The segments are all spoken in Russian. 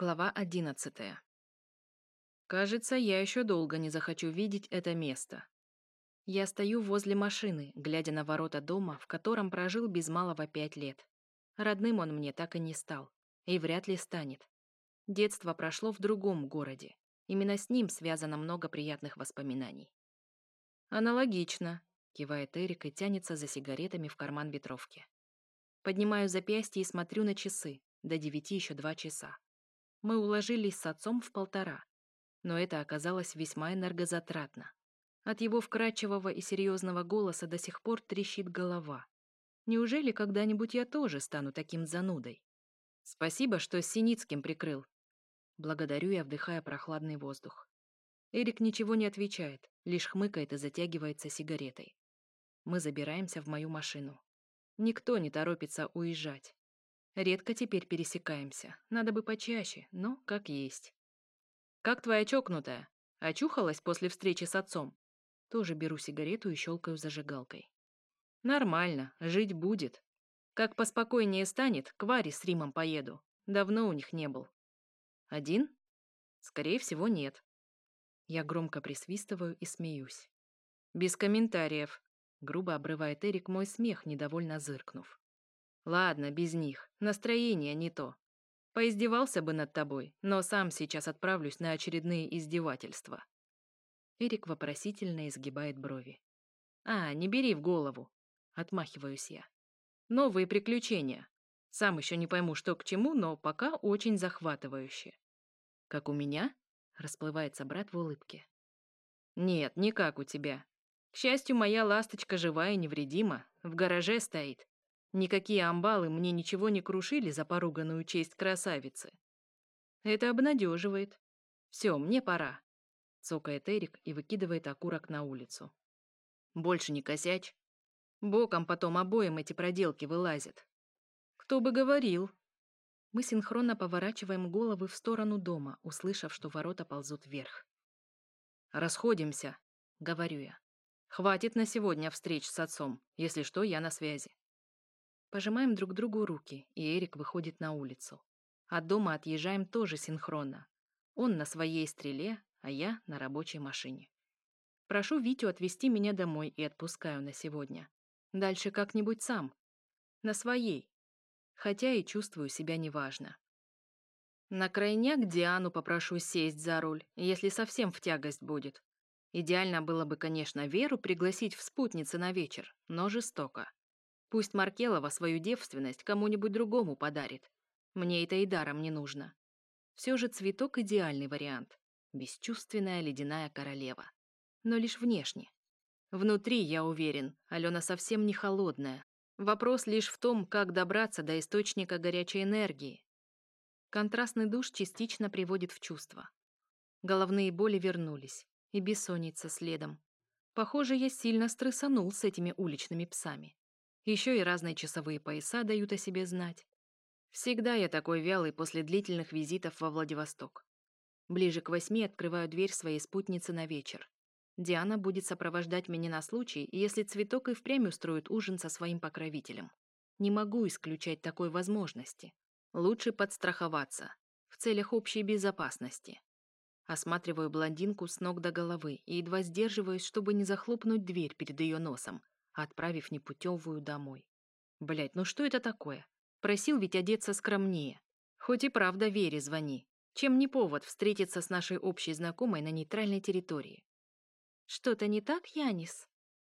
Глава одиннадцатая. Кажется, я еще долго не захочу видеть это место. Я стою возле машины, глядя на ворота дома, в котором прожил без малого пять лет. Родным он мне так и не стал. И вряд ли станет. Детство прошло в другом городе. Именно с ним связано много приятных воспоминаний. «Аналогично», — кивает Эрик и тянется за сигаретами в карман ветровки. Поднимаю запястье и смотрю на часы. До девяти еще два часа. Мы уложились с отцом в полтора. Но это оказалось весьма энергозатратно. От его вкрадчивого и серьезного голоса до сих пор трещит голова. Неужели когда-нибудь я тоже стану таким занудой? Спасибо, что с Синицким прикрыл. Благодарю я, вдыхая прохладный воздух. Эрик ничего не отвечает, лишь хмыкает и затягивается сигаретой. Мы забираемся в мою машину. Никто не торопится уезжать. Редко теперь пересекаемся. Надо бы почаще, но как есть. Как твоя чокнутая? Очухалась после встречи с отцом? Тоже беру сигарету и щелкаю зажигалкой. Нормально, жить будет. Как поспокойнее станет, к Варе с Римом поеду. Давно у них не был. Один? Скорее всего, нет. Я громко присвистываю и смеюсь. Без комментариев. Грубо обрывает Эрик мой смех, недовольно зыркнув. Ладно, без них. Настроение не то. Поиздевался бы над тобой, но сам сейчас отправлюсь на очередные издевательства. Эрик вопросительно изгибает брови. А, не бери в голову. Отмахиваюсь я. Новые приключения. Сам еще не пойму, что к чему, но пока очень захватывающе. Как у меня? Расплывается брат в улыбке. Нет, не как у тебя. К счастью, моя ласточка жива и невредима, в гараже стоит. Никакие амбалы мне ничего не крушили за поруганную честь красавицы. Это обнадеживает. Все, мне пора. Цокает Эрик и выкидывает окурок на улицу. Больше не косячь. Боком потом обоим эти проделки вылазят. Кто бы говорил. Мы синхронно поворачиваем головы в сторону дома, услышав, что ворота ползут вверх. «Расходимся», — говорю я. «Хватит на сегодня встреч с отцом. Если что, я на связи». Пожимаем друг другу руки, и Эрик выходит на улицу. От дома отъезжаем тоже синхронно. Он на своей стреле, а я на рабочей машине. Прошу Витю отвезти меня домой и отпускаю на сегодня. Дальше как-нибудь сам. На своей. Хотя и чувствую себя неважно. На крайняк Диану попрошу сесть за руль, если совсем в тягость будет. Идеально было бы, конечно, Веру пригласить в спутницы на вечер, но жестоко. Пусть Маркелова свою девственность кому-нибудь другому подарит. Мне это и даром не нужно. Все же цветок – идеальный вариант. Бесчувственная ледяная королева. Но лишь внешне. Внутри, я уверен, Алена совсем не холодная. Вопрос лишь в том, как добраться до источника горячей энергии. Контрастный душ частично приводит в чувство. Головные боли вернулись, и бессонница следом. Похоже, я сильно стрессанул с этими уличными псами. Еще и разные часовые пояса дают о себе знать. Всегда я такой вялый после длительных визитов во Владивосток. Ближе к восьми открываю дверь своей спутницы на вечер. Диана будет сопровождать меня на случай, если цветок и впрямь устроит ужин со своим покровителем. Не могу исключать такой возможности. Лучше подстраховаться. В целях общей безопасности. Осматриваю блондинку с ног до головы и едва сдерживаюсь, чтобы не захлопнуть дверь перед ее носом, отправив непутевую домой. Блять, ну что это такое? Просил ведь одеться скромнее. Хоть и правда Вере звони. Чем не повод встретиться с нашей общей знакомой на нейтральной территории? Что-то не так, Янис?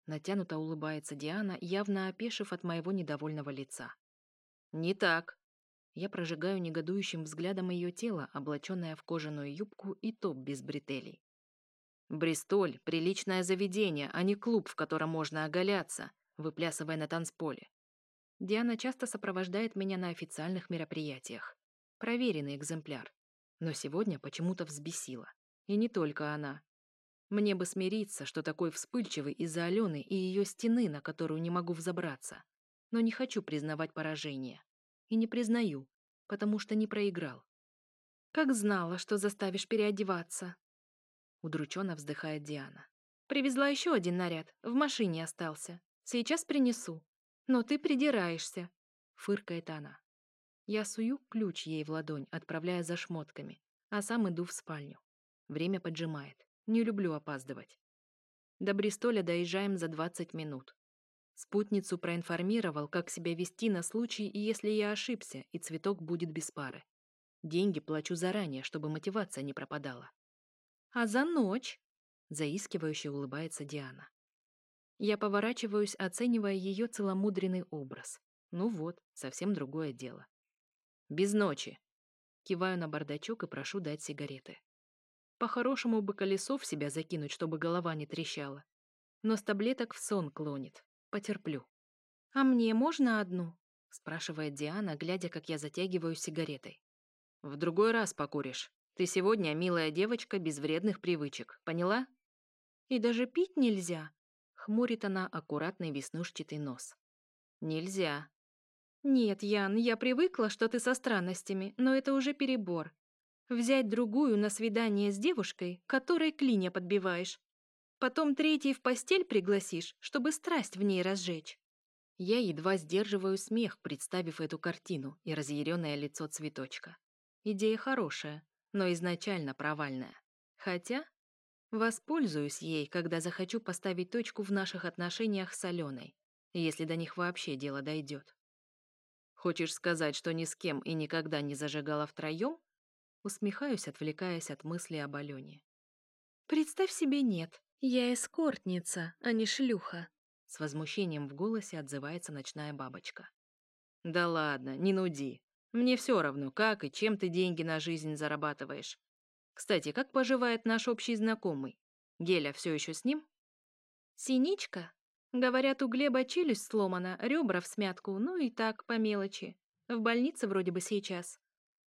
Натянуто улыбается Диана, явно опешив от моего недовольного лица. Не так. Я прожигаю негодующим взглядом ее тело, облаченное в кожаную юбку и топ без бретелей. Бристоль — приличное заведение, а не клуб, в котором можно оголяться, выплясывая на танцполе. Диана часто сопровождает меня на официальных мероприятиях. Проверенный экземпляр. Но сегодня почему-то взбесила. И не только она. Мне бы смириться, что такой вспыльчивый из-за Алены и ее стены, на которую не могу взобраться. Но не хочу признавать поражение. И не признаю, потому что не проиграл. Как знала, что заставишь переодеваться, Удрученно вздыхает Диана. Привезла еще один наряд. В машине остался. Сейчас принесу. Но ты придираешься. Фыркает она. Я сую ключ ей в ладонь, отправляя за шмотками, а сам иду в спальню. Время поджимает. Не люблю опаздывать. До Бристоля доезжаем за 20 минут. Спутницу проинформировал, как себя вести на случай, если я ошибся, и цветок будет без пары. Деньги плачу заранее, чтобы мотивация не пропадала. «А за ночь?» — заискивающе улыбается Диана. Я поворачиваюсь, оценивая ее целомудренный образ. Ну вот, совсем другое дело. «Без ночи!» Киваю на бардачок и прошу дать сигареты. По-хорошему бы колесо в себя закинуть, чтобы голова не трещала. Но с таблеток в сон клонит. Потерплю. «А мне можно одну?» — спрашивает Диана, глядя, как я затягиваю сигаретой. «В другой раз покуришь. Ты сегодня милая девочка без вредных привычек. Поняла?» «И даже пить нельзя?» — хмурит она аккуратный веснушчатый нос. «Нельзя». «Нет, Ян, я привыкла, что ты со странностями, но это уже перебор. Взять другую на свидание с девушкой, которой клинья подбиваешь. Потом третий в постель пригласишь, чтобы страсть в ней разжечь. Я едва сдерживаю смех, представив эту картину и разъяренное лицо цветочка. Идея хорошая, но изначально провальная. Хотя воспользуюсь ей, когда захочу поставить точку в наших отношениях с Аленой, если до них вообще дело дойдет. Хочешь сказать, что ни с кем и никогда не зажигала втроем? Усмехаюсь, отвлекаясь от мысли об Алене. Представь себе, нет. «Я эскортница, а не шлюха», — с возмущением в голосе отзывается ночная бабочка. «Да ладно, не нуди. Мне все равно, как и чем ты деньги на жизнь зарабатываешь. Кстати, как поживает наш общий знакомый? Геля все еще с ним?» «Синичка? Говорят, у Глеба челюсть сломана, ребра в смятку, ну и так, по мелочи. В больнице вроде бы сейчас.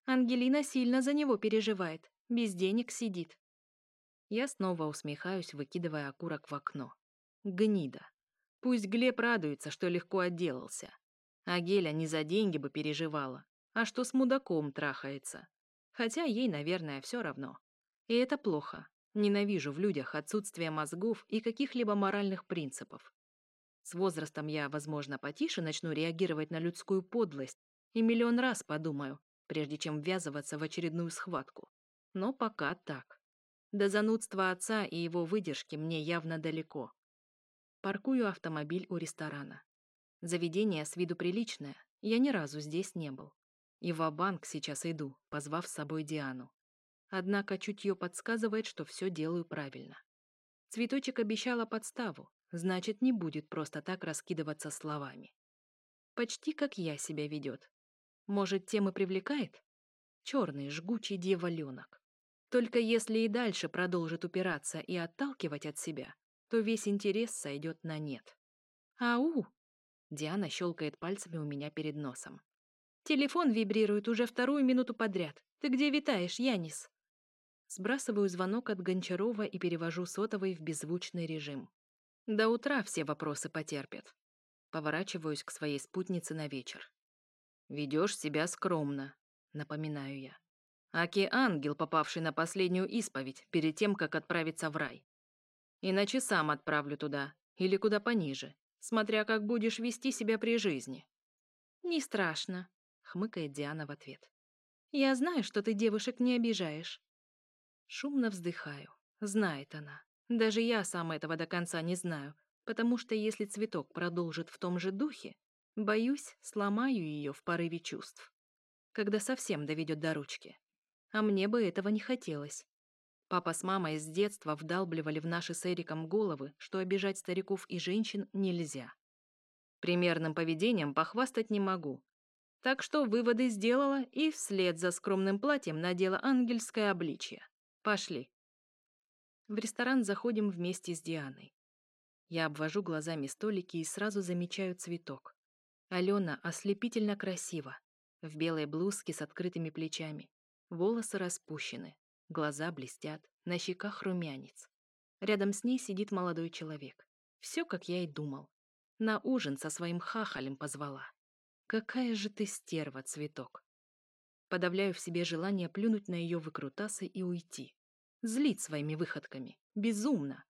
Ангелина сильно за него переживает, без денег сидит. Я снова усмехаюсь, выкидывая окурок в окно. Гнида. Пусть Глеб радуется, что легко отделался. А Геля не за деньги бы переживала, а что с мудаком трахается. Хотя ей, наверное, все равно. И это плохо. Ненавижу в людях отсутствие мозгов и каких-либо моральных принципов. С возрастом я, возможно, потише начну реагировать на людскую подлость и миллион раз подумаю, прежде чем ввязываться в очередную схватку. Но пока так. До занудства отца и его выдержки мне явно далеко. Паркую автомобиль у ресторана. Заведение с виду приличное, я ни разу здесь не был. И в банк сейчас иду, позвав с собой Диану. Однако чутье подсказывает, что все делаю правильно. Цветочек обещала подставу, значит, не будет просто так раскидываться словами. Почти как я себя ведет. Может, тем и привлекает? Черный, жгучий дьяволенок. Только если и дальше продолжит упираться и отталкивать от себя, то весь интерес сойдет на нет. «Ау!» Диана щелкает пальцами у меня перед носом. «Телефон вибрирует уже вторую минуту подряд. Ты где витаешь, Янис?» Сбрасываю звонок от Гончарова и перевожу сотовый в беззвучный режим. До утра все вопросы потерпят. Поворачиваюсь к своей спутнице на вечер. «Ведешь себя скромно», — напоминаю я. Аки ангел, попавший на последнюю исповедь перед тем, как отправиться в рай. Иначе сам отправлю туда или куда пониже, смотря как будешь вести себя при жизни. Не страшно, хмыкает Диана в ответ. Я знаю, что ты девушек не обижаешь. Шумно вздыхаю. Знает она. Даже я сам этого до конца не знаю, потому что если цветок продолжит в том же духе, боюсь, сломаю ее в порыве чувств, когда совсем доведет до ручки. А мне бы этого не хотелось. Папа с мамой с детства вдалбливали в наши с Эриком головы, что обижать стариков и женщин нельзя. Примерным поведением похвастать не могу. Так что выводы сделала и вслед за скромным платьем надела ангельское обличье. Пошли. В ресторан заходим вместе с Дианой. Я обвожу глазами столики и сразу замечаю цветок. Алена ослепительно красива, в белой блузке с открытыми плечами, Волосы распущены, глаза блестят, на щеках румянец. Рядом с ней сидит молодой человек. Все, как я и думал. На ужин со своим хахалем позвала. Какая же ты стерва, цветок. Подавляю в себе желание плюнуть на ее выкрутасы и уйти. Злить своими выходками. Безумно.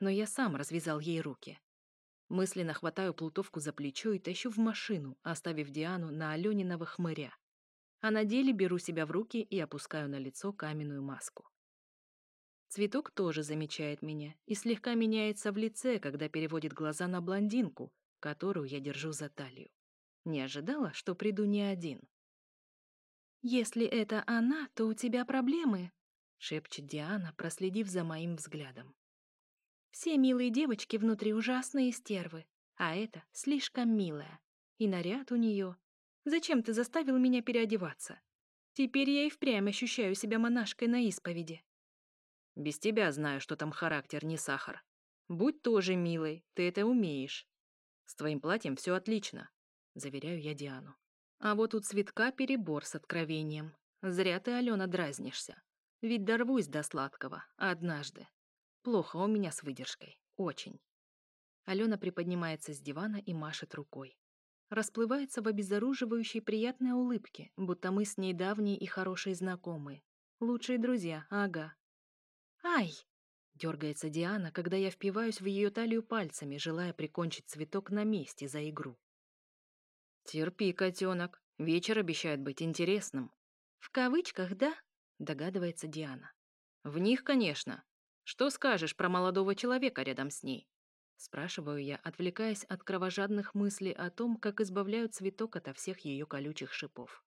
Но я сам развязал ей руки. Мысленно хватаю плутовку за плечо и тащу в машину, оставив Диану на Алёниного хмыря. а на деле беру себя в руки и опускаю на лицо каменную маску. Цветок тоже замечает меня и слегка меняется в лице, когда переводит глаза на блондинку, которую я держу за талию. Не ожидала, что приду не один. «Если это она, то у тебя проблемы», — шепчет Диана, проследив за моим взглядом. «Все милые девочки внутри ужасные стервы, а эта слишком милая. И наряд у нее. Зачем ты заставил меня переодеваться? Теперь я и впрямь ощущаю себя монашкой на исповеди». «Без тебя знаю, что там характер не сахар. Будь тоже милой, ты это умеешь. С твоим платьем все отлично заверяю я Диану. А вот у цветка перебор с откровением. Зря ты, Алена, дразнишься. Ведь дорвусь до сладкого. Однажды. Плохо у меня с выдержкой. Очень. Алена приподнимается с дивана и машет рукой. Расплывается в обезоруживающей приятной улыбке, будто мы с ней давние и хорошие знакомые. Лучшие друзья, ага. «Ай!» — дергается Диана, когда я впиваюсь в ее талию пальцами, желая прикончить цветок на месте за игру. «Терпи, котенок. Вечер обещает быть интересным». «В кавычках, да?» — догадывается Диана. «В них, конечно. Что скажешь про молодого человека рядом с ней?» Спрашиваю я, отвлекаясь от кровожадных мыслей о том, как избавляют цветок ото всех ее колючих шипов.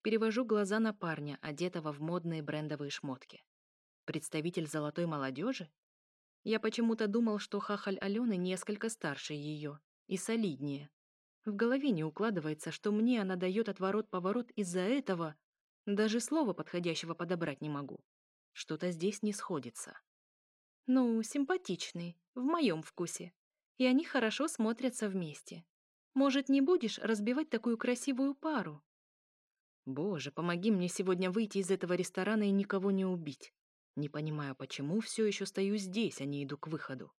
Перевожу глаза на парня, одетого в модные брендовые шмотки. Представитель золотой молодежи? Я почему-то думал, что хахаль Алены несколько старше ее и солиднее. В голове не укладывается, что мне она дает отворот-поворот из-за этого. Даже слова подходящего подобрать не могу. Что-то здесь не сходится. Ну, симпатичный, в моем вкусе. И они хорошо смотрятся вместе. Может, не будешь разбивать такую красивую пару? Боже, помоги мне сегодня выйти из этого ресторана и никого не убить. Не понимаю, почему все еще стою здесь, а не иду к выходу.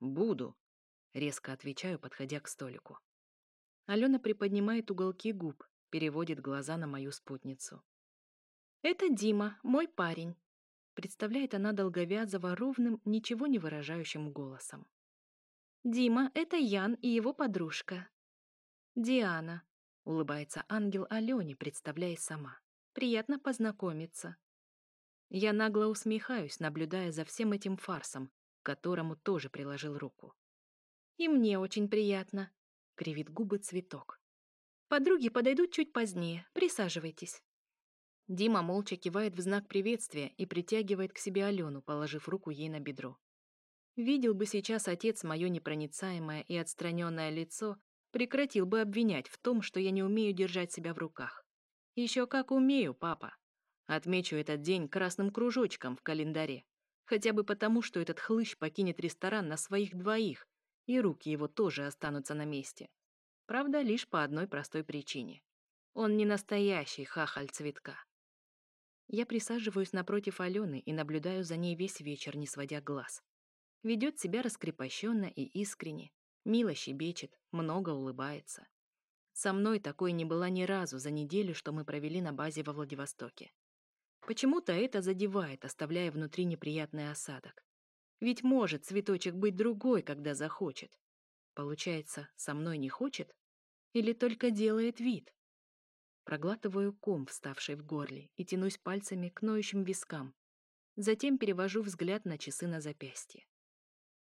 Буду, резко отвечаю, подходя к столику. Алена приподнимает уголки губ, переводит глаза на мою спутницу. «Это Дима, мой парень», — представляет она долговязого, ровным, ничего не выражающим голосом. «Дима — это Ян и его подружка». «Диана», — улыбается ангел Алене, представляясь сама. «Приятно познакомиться». Я нагло усмехаюсь, наблюдая за всем этим фарсом, к которому тоже приложил руку. «И мне очень приятно», кривит губы цветок. Подруги подойдут чуть позднее. Присаживайтесь. Дима молча кивает в знак приветствия и притягивает к себе Алену, положив руку ей на бедро. Видел бы сейчас отец мое непроницаемое и отстраненное лицо, прекратил бы обвинять в том, что я не умею держать себя в руках. Еще как умею, папа. Отмечу этот день красным кружочком в календаре. Хотя бы потому, что этот хлыщ покинет ресторан на своих двоих, и руки его тоже останутся на месте. Правда, лишь по одной простой причине. Он не настоящий хахаль цветка. Я присаживаюсь напротив Алены и наблюдаю за ней весь вечер, не сводя глаз. Ведет себя раскрепощенно и искренне, мило щебечет, много улыбается. Со мной такой не была ни разу за неделю, что мы провели на базе во Владивостоке. Почему-то это задевает, оставляя внутри неприятный осадок. Ведь может цветочек быть другой, когда захочет. Получается, со мной не хочет? Или только делает вид? Проглатываю ком, вставший в горле, и тянусь пальцами к ноющим вискам. Затем перевожу взгляд на часы на запястье.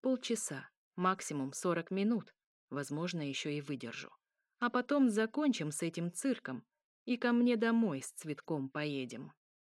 Полчаса, максимум 40 минут, возможно, еще и выдержу. А потом закончим с этим цирком и ко мне домой с цветком поедем.